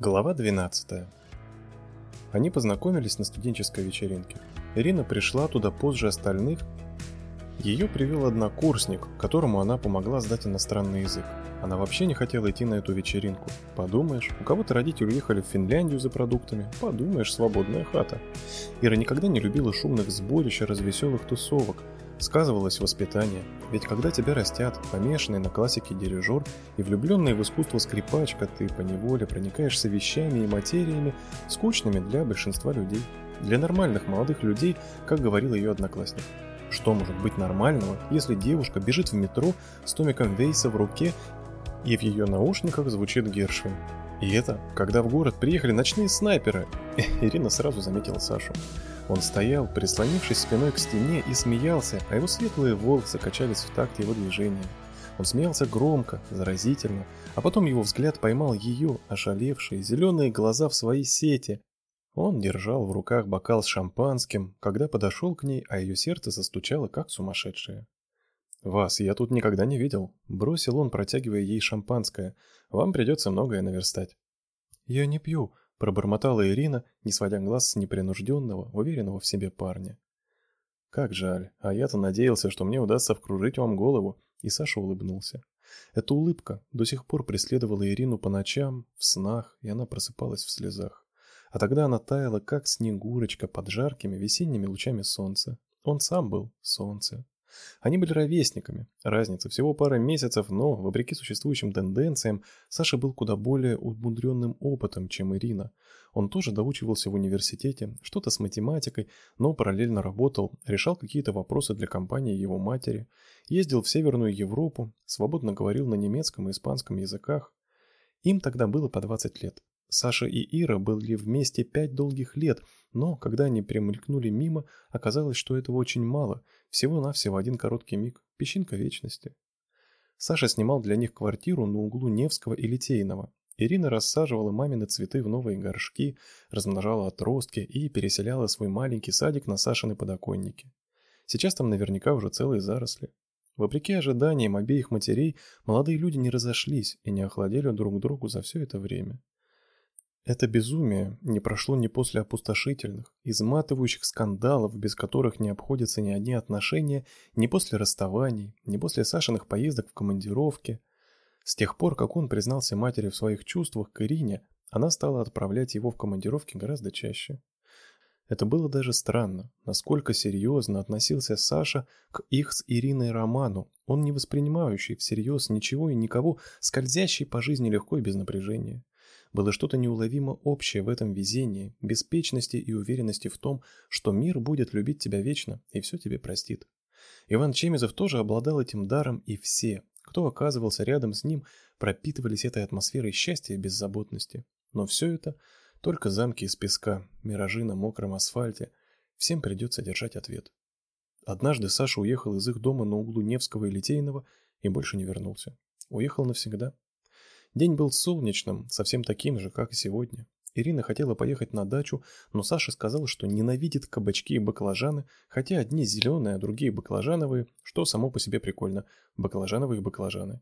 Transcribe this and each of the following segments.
Глава 12. Они познакомились на студенческой вечеринке. Ирина пришла туда позже остальных. Ее привел однокурсник, которому она помогла сдать иностранный язык. Она вообще не хотела идти на эту вечеринку. Подумаешь, у кого-то родители уехали в Финляндию за продуктами. Подумаешь, свободная хата. Ира никогда не любила шумных сборищ и развеселых тусовок – Сказывалось воспитание, ведь когда тебя растят, помешанный на классике дирижер и влюбленный в искусство скрипачка, ты поневоле проникаешься вещами и материями, скучными для большинства людей. Для нормальных молодых людей, как говорил ее одноклассник. Что может быть нормального, если девушка бежит в метро с томиком Вейса в руке и в ее наушниках звучит Гершвин? И это, когда в город приехали ночные снайперы. Ирина сразу заметила Сашу. Он стоял, прислонившись спиной к стене и смеялся, а его светлые волосы качались в такт его движением. Он смеялся громко, заразительно, а потом его взгляд поймал ее, ошалевшие, зеленые глаза в своей сети. Он держал в руках бокал с шампанским, когда подошел к ней, а ее сердце застучало, как сумасшедшее. «Вас я тут никогда не видел», — бросил он, протягивая ей шампанское. «Вам придется многое наверстать». «Я не пью», пробормотала Ирина, не сводя глаз с непринужденного, уверенного в себе парня. Как жаль, а я-то надеялся, что мне удастся вкружить вам голову, и Саша улыбнулся. Эта улыбка до сих пор преследовала Ирину по ночам, в снах, и она просыпалась в слезах. А тогда она таяла, как снегурочка под жаркими весенними лучами солнца. Он сам был солнце. Они были ровесниками. Разница всего пара месяцев, но, вопреки существующим тенденциям, Саша был куда более умудренным опытом, чем Ирина. Он тоже доучивался в университете, что-то с математикой, но параллельно работал, решал какие-то вопросы для компании его матери, ездил в Северную Европу, свободно говорил на немецком и испанском языках. Им тогда было по 20 лет. Саша и Ира были вместе пять долгих лет, но когда они промелькнули мимо, оказалось, что этого очень мало, всего-навсего один короткий миг, песчинка вечности. Саша снимал для них квартиру на углу Невского и Литейного. Ирина рассаживала мамины цветы в новые горшки, размножала отростки и переселяла свой маленький садик на Сашины подоконники. Сейчас там наверняка уже целые заросли. Вопреки ожиданиям обеих матерей, молодые люди не разошлись и не охладели друг другу за все это время. Это безумие не прошло ни после опустошительных, изматывающих скандалов, без которых не обходятся ни одни отношения, ни после расставаний, ни после Сашиных поездок в командировке. С тех пор, как он признался матери в своих чувствах к Ирине, она стала отправлять его в командировки гораздо чаще. Это было даже странно, насколько серьезно относился Саша к их с Ириной роману, он не воспринимающий всерьез ничего и никого, скользящий по жизни легко и без напряжения. Было что-то неуловимо общее в этом везении, беспечности и уверенности в том, что мир будет любить тебя вечно и все тебе простит. Иван Чемизов тоже обладал этим даром, и все, кто оказывался рядом с ним, пропитывались этой атмосферой счастья и беззаботности. Но все это только замки из песка, миражи на мокром асфальте. Всем придется держать ответ. Однажды Саша уехал из их дома на углу Невского и Литейного и больше не вернулся. Уехал навсегда. День был солнечным, совсем таким же, как и сегодня. Ирина хотела поехать на дачу, но Саша сказал, что ненавидит кабачки и баклажаны, хотя одни зеленые, а другие баклажановые, что само по себе прикольно. Баклажановые баклажаны.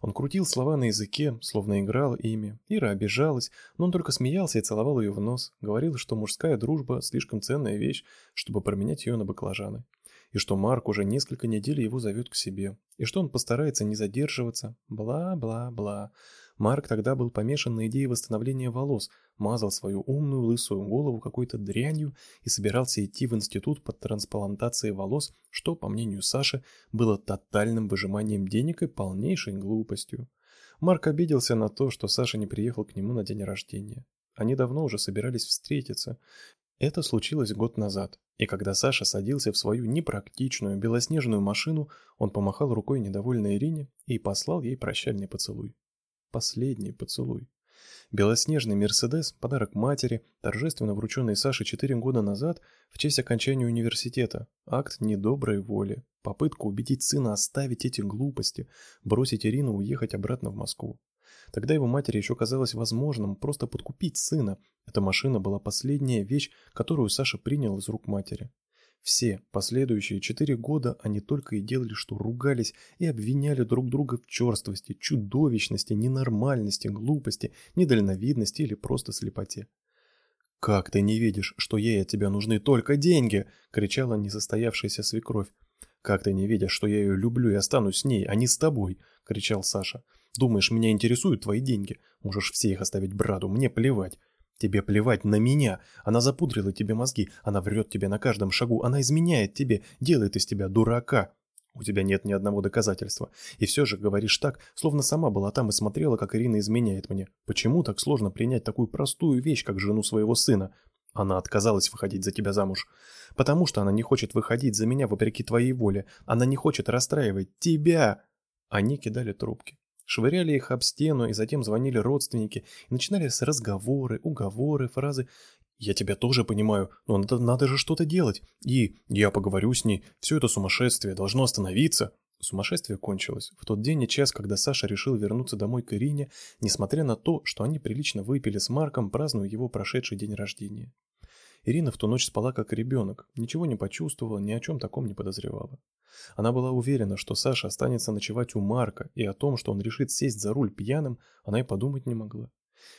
Он крутил слова на языке, словно играл ими. Ира обижалась, но он только смеялся и целовал ее в нос. Говорил, что мужская дружба слишком ценная вещь, чтобы променять ее на баклажаны и что Марк уже несколько недель его зовет к себе, и что он постарается не задерживаться, бла-бла-бла. Марк тогда был помешан на идее восстановления волос, мазал свою умную лысую голову какой-то дрянью и собирался идти в институт под трансплантацией волос, что, по мнению Саши, было тотальным выжиманием денег и полнейшей глупостью. Марк обиделся на то, что Саша не приехал к нему на день рождения. Они давно уже собирались встретиться. Это случилось год назад, и когда Саша садился в свою непрактичную белоснежную машину, он помахал рукой недовольной Ирине и послал ей прощальный поцелуй. Последний поцелуй. Белоснежный Мерседес, подарок матери, торжественно врученный Саше четыре года назад в честь окончания университета, акт недоброй воли, попытка убедить сына оставить эти глупости, бросить Ирину уехать обратно в Москву. Тогда его матери еще казалось возможным просто подкупить сына. Эта машина была последняя вещь, которую Саша принял из рук матери. Все последующие четыре года они только и делали, что ругались и обвиняли друг друга в черствости, чудовищности, ненормальности, глупости, недальновидности или просто слепоте. «Как ты не видишь, что ей от тебя нужны только деньги?» — кричала несостоявшаяся свекровь. «Как ты не видишь, что я ее люблю и останусь с ней, а не с тобой?» — кричал Саша. «Думаешь, меня интересуют твои деньги? Можешь все их оставить брату, мне плевать. Тебе плевать на меня. Она запудрила тебе мозги, она врет тебе на каждом шагу, она изменяет тебе, делает из тебя дурака. У тебя нет ни одного доказательства. И все же говоришь так, словно сама была там и смотрела, как Ирина изменяет мне. Почему так сложно принять такую простую вещь, как жену своего сына? Она отказалась выходить за тебя замуж. Потому что она не хочет выходить за меня вопреки твоей воле. Она не хочет расстраивать тебя. Они кидали трубки. Швыряли их об стену, и затем звонили родственники, и начинались разговоры, уговоры, фразы «Я тебя тоже понимаю, но надо, надо же что-то делать, и я поговорю с ней, все это сумасшествие должно остановиться». Сумасшествие кончилось в тот день и час, когда Саша решил вернуться домой к Ирине, несмотря на то, что они прилично выпили с Марком, празднуя его прошедший день рождения. Ирина в ту ночь спала как ребенок, ничего не почувствовала, ни о чем таком не подозревала. Она была уверена, что Саша останется ночевать у Марка, и о том, что он решит сесть за руль пьяным, она и подумать не могла.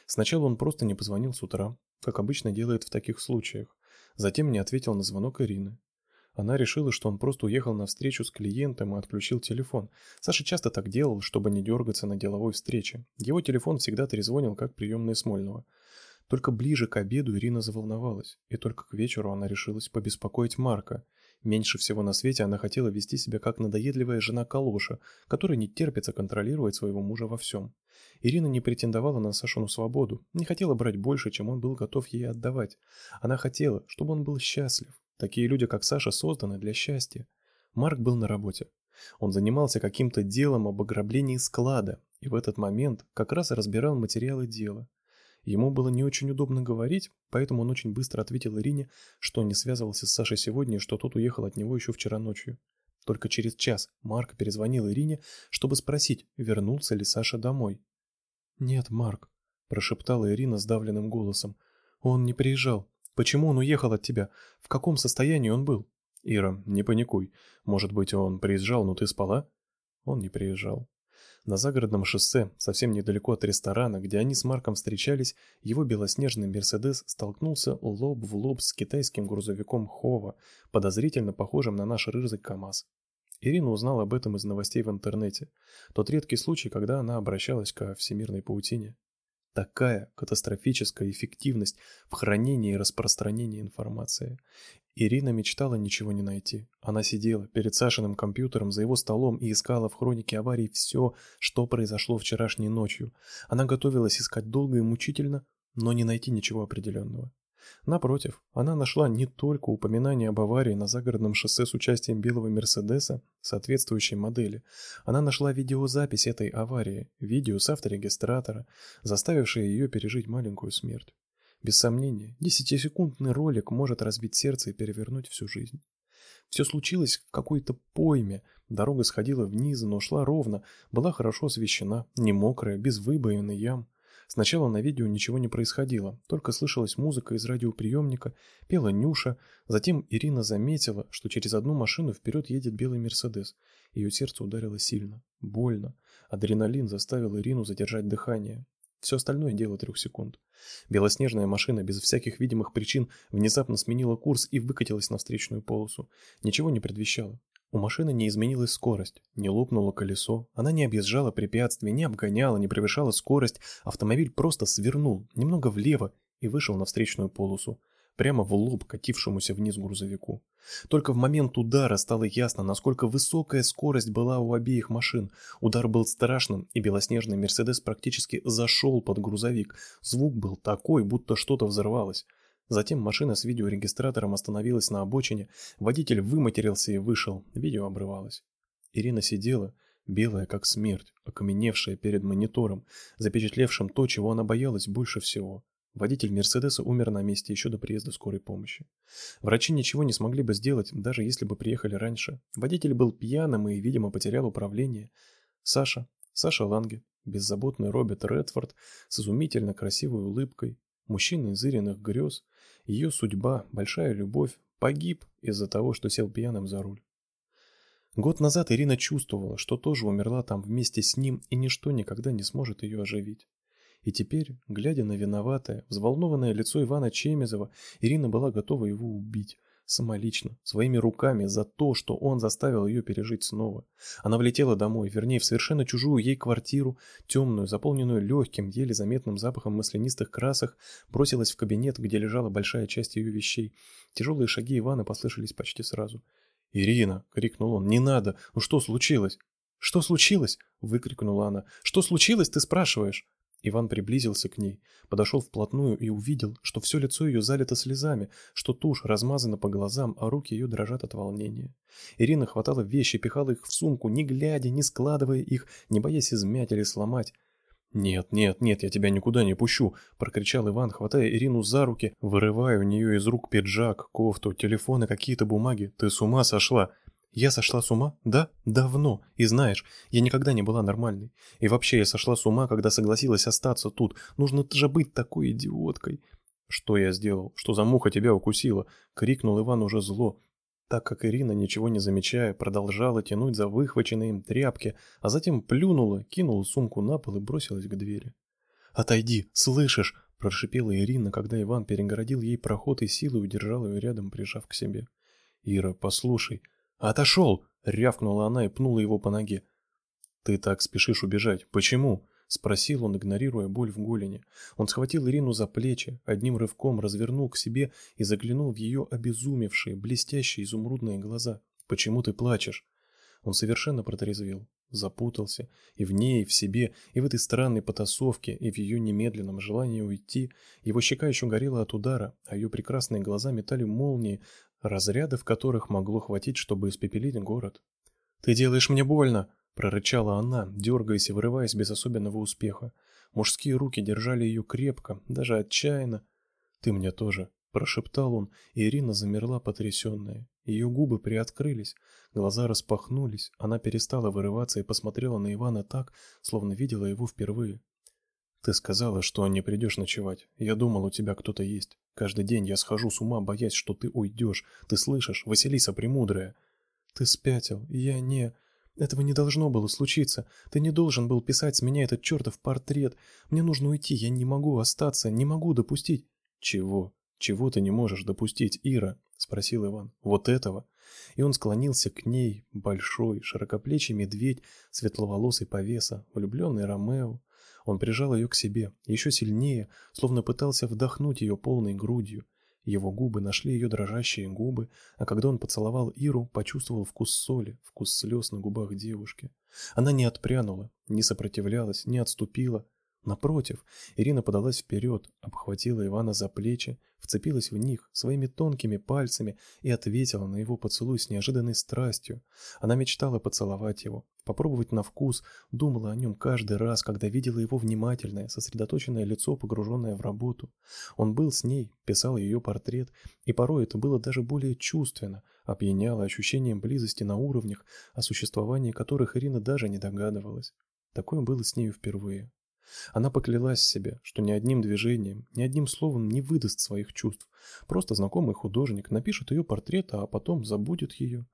Сначала он просто не позвонил с утра, как обычно делает в таких случаях. Затем не ответил на звонок Ирины. Она решила, что он просто уехал на встречу с клиентом и отключил телефон. Саша часто так делал, чтобы не дергаться на деловой встрече. Его телефон всегда трезвонил, как приемная Смольного. Только ближе к обеду Ирина заволновалась, и только к вечеру она решилась побеспокоить Марка. Меньше всего на свете она хотела вести себя как надоедливая жена Калоша, которая не терпится контролировать своего мужа во всем. Ирина не претендовала на Сашину свободу, не хотела брать больше, чем он был готов ей отдавать. Она хотела, чтобы он был счастлив. Такие люди, как Саша, созданы для счастья. Марк был на работе. Он занимался каким-то делом об ограблении склада, и в этот момент как раз разбирал материалы дела. Ему было не очень удобно говорить, поэтому он очень быстро ответил Ирине, что не связывался с Сашей сегодня что тот уехал от него еще вчера ночью. Только через час Марк перезвонил Ирине, чтобы спросить, вернулся ли Саша домой. «Нет, Марк», – прошептала Ирина сдавленным голосом. «Он не приезжал. Почему он уехал от тебя? В каком состоянии он был?» «Ира, не паникуй. Может быть, он приезжал, но ты спала?» Он не приезжал. На загородном шоссе, совсем недалеко от ресторана, где они с Марком встречались, его белоснежный Мерседес столкнулся лоб в лоб с китайским грузовиком Хова, подозрительно похожим на наш рыжий КАМАЗ. Ирина узнала об этом из новостей в интернете. Тот редкий случай, когда она обращалась ко всемирной паутине. Такая катастрофическая эффективность в хранении и распространении информации. Ирина мечтала ничего не найти. Она сидела перед Сашиным компьютером за его столом и искала в хронике аварии все, что произошло вчерашней ночью. Она готовилась искать долго и мучительно, но не найти ничего определенного. Напротив, она нашла не только упоминание об аварии на загородном шоссе с участием белого Мерседеса соответствующей модели. Она нашла видеозапись этой аварии, видео с авторегистратора, заставившее ее пережить маленькую смерть. Без сомнения, десятисекундный ролик может разбить сердце и перевернуть всю жизнь. Все случилось в какой-то пойме. Дорога сходила вниз, но шла ровно, была хорошо освещена, не мокрая, без выбоин и ям. Сначала на видео ничего не происходило, только слышалась музыка из радиоприемника, пела Нюша, затем Ирина заметила, что через одну машину вперед едет белый Мерседес. Ее сердце ударило сильно, больно. Адреналин заставил Ирину задержать дыхание. Все остальное дело трех секунд. Белоснежная машина без всяких видимых причин внезапно сменила курс и выкатилась на встречную полосу. Ничего не предвещало. У машины не изменилась скорость, не лопнуло колесо, она не объезжала препятствия, не обгоняла, не превышала скорость, автомобиль просто свернул немного влево и вышел на встречную полосу, прямо в лоб катившемуся вниз грузовику. Только в момент удара стало ясно, насколько высокая скорость была у обеих машин. Удар был страшным, и белоснежный Мерседес практически зашел под грузовик. Звук был такой, будто что-то взорвалось. Затем машина с видеорегистратором остановилась на обочине, водитель выматерился и вышел, видео обрывалось. Ирина сидела, белая как смерть, окаменевшая перед монитором, запечатлевшим то, чего она боялась больше всего. Водитель Мерседеса умер на месте еще до приезда скорой помощи. Врачи ничего не смогли бы сделать, даже если бы приехали раньше. Водитель был пьяным и, видимо, потерял управление. Саша, Саша Ланге, беззаботный Роберт Редфорд с изумительно красивой улыбкой, мужчина из Ириных грез, ее судьба, большая любовь, Погиб из-за того, что сел пьяным за руль. Год назад Ирина чувствовала, что тоже умерла там вместе с ним, и ничто никогда не сможет ее оживить. И теперь, глядя на виноватое, взволнованное лицо Ивана Чемезова, Ирина была готова его убить, самолично, своими руками за то, что он заставил ее пережить снова. Она влетела домой, вернее, в совершенно чужую ей квартиру, темную, заполненную легким, еле заметным запахом маслянистых красок, бросилась в кабинет, где лежала большая часть ее вещей. Тяжелые шаги Ивана послышались почти сразу. «Ирина!» — крикнул он. «Не надо! Ну что случилось?» «Что случилось?» — выкрикнула она. «Что случилось, ты спрашиваешь?» Иван приблизился к ней, подошел вплотную и увидел, что все лицо ее залито слезами, что тушь размазана по глазам, а руки ее дрожат от волнения. Ирина хватала вещи, пихала их в сумку, не глядя, не складывая их, не боясь измять или сломать. «Нет, нет, нет, я тебя никуда не пущу!» – прокричал Иван, хватая Ирину за руки, вырывая у нее из рук пиджак, кофту, телефон какие-то бумаги. «Ты с ума сошла!» Я сошла с ума? Да, давно. И знаешь, я никогда не была нормальной. И вообще я сошла с ума, когда согласилась остаться тут. Нужно же быть такой идиоткой. Что я сделал? Что за муха тебя укусила? крикнул Иван уже зло, так как Ирина, ничего не замечая, продолжала тянуть за выхваченные им тряпки, а затем плюнула, кинула сумку на пол и бросилась к двери. «Отойди, слышишь?» – прошипела Ирина, когда Иван перегородил ей проход и силой удержал ее рядом, прижав к себе. «Ира, послушай», «Отошел!» — рявкнула она и пнула его по ноге. «Ты так спешишь убежать. Почему?» — спросил он, игнорируя боль в голени. Он схватил Ирину за плечи, одним рывком развернул к себе и заглянул в ее обезумевшие, блестящие изумрудные глаза. «Почему ты плачешь?» Он совершенно протрезвел, запутался и в ней, и в себе, и в этой странной потасовке, и в ее немедленном желании уйти. Его щека еще горела от удара, а ее прекрасные глаза метали молнии, разрядов которых могло хватить, чтобы испепелить город. «Ты делаешь мне больно!» – прорычала она, дергаясь и вырываясь без особенного успеха. Мужские руки держали ее крепко, даже отчаянно. «Ты мне тоже!» – прошептал он, и Ирина замерла потрясенная. Ее губы приоткрылись, глаза распахнулись, она перестала вырываться и посмотрела на Ивана так, словно видела его впервые. Ты сказала, что не придешь ночевать. Я думал, у тебя кто-то есть. Каждый день я схожу с ума, боясь, что ты уйдешь. Ты слышишь, Василиса Премудрая? Ты спятил. Я не... Этого не должно было случиться. Ты не должен был писать с меня этот чертов портрет. Мне нужно уйти, я не могу остаться, не могу допустить... Чего? Чего ты не можешь допустить, Ира? Спросил Иван. Вот этого? И он склонился к ней, большой, широкоплечий медведь, светловолосый повеса, влюбленный Ромео. Он прижал ее к себе, еще сильнее, словно пытался вдохнуть ее полной грудью. Его губы нашли ее дрожащие губы, а когда он поцеловал Иру, почувствовал вкус соли, вкус слез на губах девушки. Она не отпрянула, не сопротивлялась, не отступила, Напротив, Ирина подалась вперед, обхватила Ивана за плечи, вцепилась в них своими тонкими пальцами и ответила на его поцелуй с неожиданной страстью. Она мечтала поцеловать его, попробовать на вкус, думала о нем каждый раз, когда видела его внимательное, сосредоточенное лицо, погруженное в работу. Он был с ней, писал ее портрет, и порой это было даже более чувственно, опьяняло ощущением близости на уровнях, о существовании которых Ирина даже не догадывалась. Такое было с нею впервые. Она поклялась себе, что ни одним движением, ни одним словом не выдаст своих чувств. Просто знакомый художник напишет ее портрет, а потом забудет ее.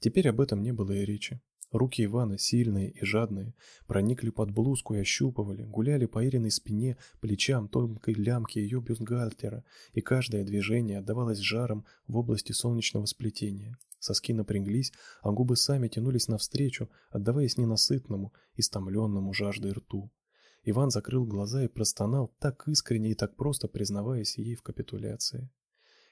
Теперь об этом не было и речи. Руки Ивана, сильные и жадные, проникли под блузку и ощупывали, гуляли по Ириной спине, плечам, тонкой лямке ее бюстгальтера, и каждое движение отдавалось жаром в области солнечного сплетения. Соски напряглись, а губы сами тянулись навстречу, отдаваясь ненасытному, истомленному жаждой рту. Иван закрыл глаза и простонал, так искренне и так просто признаваясь ей в капитуляции.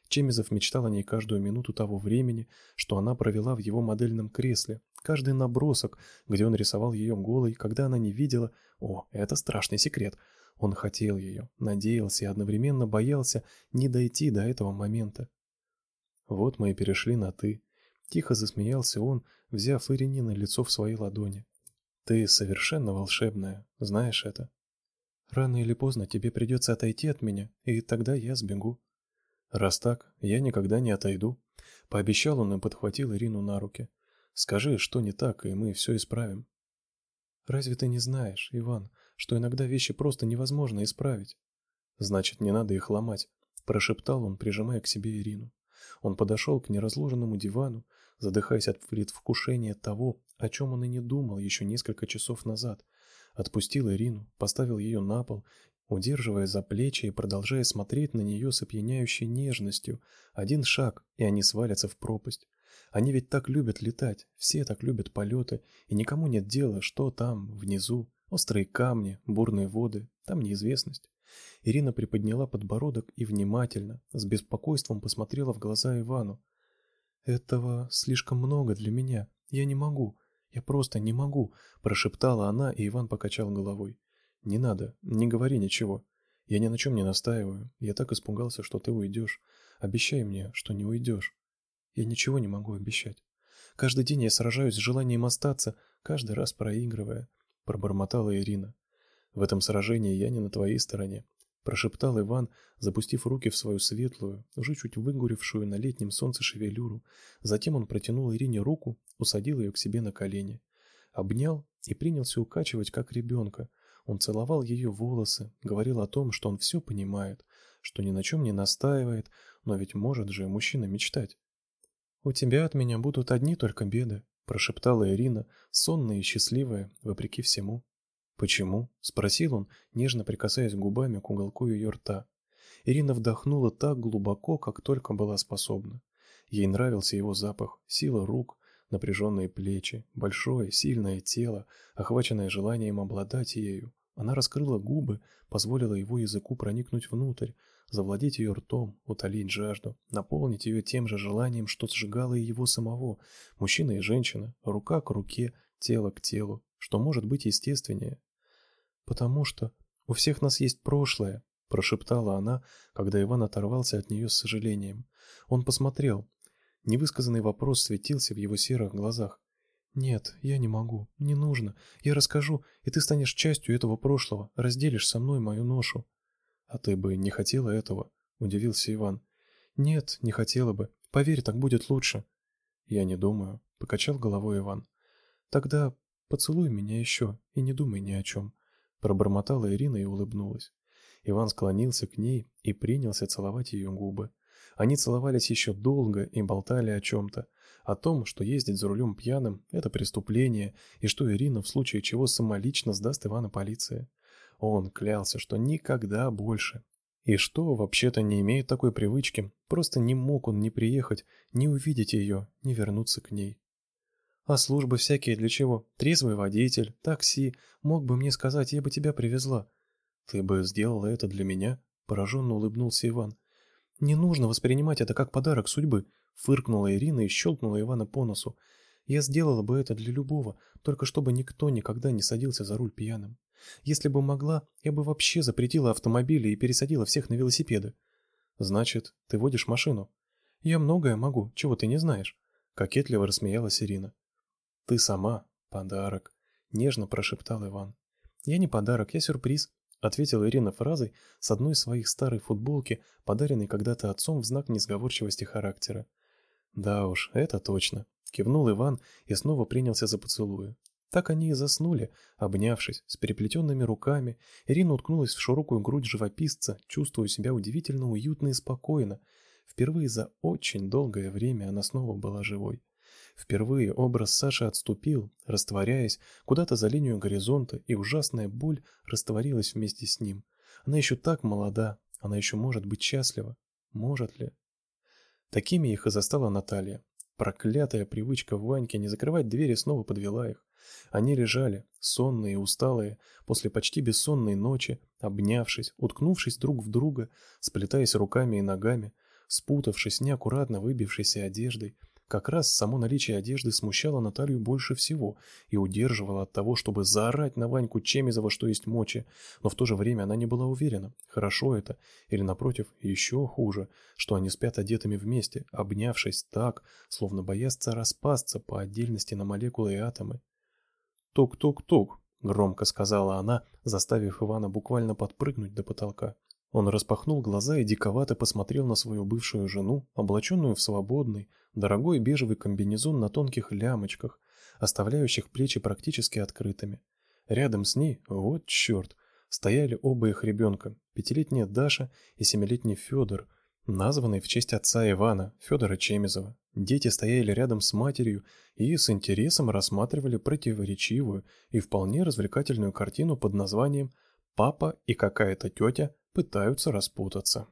Чемизов мечтал о ней каждую минуту того времени, что она провела в его модельном кресле, каждый набросок, где он рисовал ее голой, когда она не видела. О, это страшный секрет. Он хотел ее, надеялся и одновременно боялся не дойти до этого момента. Вот мы и перешли на ты. Тихо засмеялся он, взяв Иринина лицо в свои ладони. Ты совершенно волшебная, знаешь это. Рано или поздно тебе придется отойти от меня, и тогда я сбегу. Раз так, я никогда не отойду, пообещал он и подхватил Ирину на руки. Скажи, что не так, и мы все исправим. Разве ты не знаешь, Иван, что иногда вещи просто невозможно исправить? Значит, не надо их ломать, прошептал он, прижимая к себе Ирину. Он подошел к неразложенному дивану, задыхаясь от предвкушения того, о чем он и не думал еще несколько часов назад. Отпустил Ирину, поставил ее на пол, удерживая за плечи и продолжая смотреть на нее с опьяняющей нежностью. Один шаг, и они свалятся в пропасть. Они ведь так любят летать, все так любят полеты, и никому нет дела, что там, внизу. Острые камни, бурные воды, там неизвестность. Ирина приподняла подбородок и внимательно, с беспокойством посмотрела в глаза Ивану. Этого слишком много для меня. Я не могу. Я просто не могу, прошептала она, и Иван покачал головой. Не надо, не говори ничего. Я ни на чем не настаиваю. Я так испугался, что ты уйдешь. Обещай мне, что не уйдешь. Я ничего не могу обещать. Каждый день я сражаюсь с желанием остаться, каждый раз проигрывая, пробормотала Ирина. В этом сражении я не на твоей стороне прошептал Иван, запустив руки в свою светлую, уже чуть выгоревшую на летнем солнце шевелюру. Затем он протянул Ирине руку, усадил ее к себе на колени, обнял и принялся укачивать как ребенка. Он целовал ее волосы, говорил о том, что он все понимает, что ни на чем не настаивает, но ведь может же мужчина мечтать. У тебя от меня будут одни только беды, прошептала Ирина, сонная и счастливая, вопреки всему. «Почему?» — спросил он, нежно прикасаясь губами к уголку ее рта. Ирина вдохнула так глубоко, как только была способна. Ей нравился его запах, сила рук, напряженные плечи, большое, сильное тело, охваченное желанием обладать ею. Она раскрыла губы, позволила его языку проникнуть внутрь, завладеть ее ртом, утолить жажду, наполнить ее тем же желанием, что сжигало и его самого. Мужчина и женщина, рука к руке, тело к телу, что может быть естественнее. Потому что у всех нас есть прошлое, прошептала она, когда Иван оторвался от нее с сожалением. Он посмотрел. Невысказанный вопрос светился в его серых глазах. Нет, я не могу. Не нужно. Я расскажу, и ты станешь частью этого прошлого, разделишь со мной мою ношу. А ты бы не хотела этого, удивился Иван. Нет, не хотела бы. Поверь, так будет лучше. Я не думаю, покачал головой Иван. Тогда Поцелуй меня еще и не думай ни о чем», — пробормотала Ирина и улыбнулась. Иван склонился к ней и принялся целовать ее губы. Они целовались еще долго и болтали о чем-то, о том, что ездить за рулем пьяным это преступление и что Ирина в случае чего самолично сдаст Ивана полиции. Он клялся, что никогда больше. И что, вообще-то, не имеет такой привычки, просто не мог он ни приехать, ни увидеть ее, ни вернуться к ней. А службы всякие для чего? Трезвый водитель, такси. Мог бы мне сказать, я бы тебя привезла. Ты бы сделала это для меня? Пораженно улыбнулся Иван. Не нужно воспринимать это как подарок судьбы, фыркнула Ирина и щелкнула Ивана по носу. Я сделала бы это для любого, только чтобы никто никогда не садился за руль пьяным. Если бы могла, я бы вообще запретила автомобили и пересадила всех на велосипеды. Значит, ты водишь машину? Я многое могу, чего ты не знаешь, кокетливо рассмеялась Ирина. Ты сама подарок, нежно прошептал Иван. Я не подарок, я сюрприз, ответила Ирина фразой с одной из своих старой футболки, подаренной когда-то отцом в знак несговорчивости характера. Да уж, это точно, кивнул Иван и снова принялся за поцелуи. Так они и заснули, обнявшись, с переплетенными руками. Ирина уткнулась в широкую грудь живописца, чувствуя себя удивительно уютно и спокойно. Впервые за очень долгое время она снова была живой. Впервые образ Саши отступил, растворяясь куда-то за линию горизонта, и ужасная боль растворилась вместе с ним. Она еще так молода, она еще может быть счастлива. Может ли? Такими их и застала Наталья. Проклятая привычка Ваньки не закрывать двери снова подвела их. Они лежали, сонные и усталые, после почти бессонной ночи, обнявшись, уткнувшись друг в друга, сплетаясь руками и ногами, спутавшись неаккуратно выбившейся одеждой, как раз само наличие одежды смущало Наталью больше всего и удерживало от того, чтобы заорать на Ваньку Чемизова, что есть мочи, но в то же время она не была уверена, хорошо это или напротив еще хуже, что они спят одетыми вместе, обнявшись так, словно боятся распасться по отдельности на молекулы и атомы. "Тук-тук-тук", громко сказала она, заставив Ивана буквально подпрыгнуть до потолка. Он распахнул глаза и диковато посмотрел на свою бывшую жену, облаченную в свободный, дорогой бежевый комбинезон на тонких лямочках, оставляющих плечи практически открытыми. Рядом с ней, вот черт, стояли оба их ребенка, пятилетняя Даша и семилетний Федор. названный в честь отца Ивана, Федора Чемизова. Дети стояли рядом с матерью и с интересом рассматривали противоречивую и вполне развлекательную картину под названием «Папа и какая-то тетя пытаются распутаться».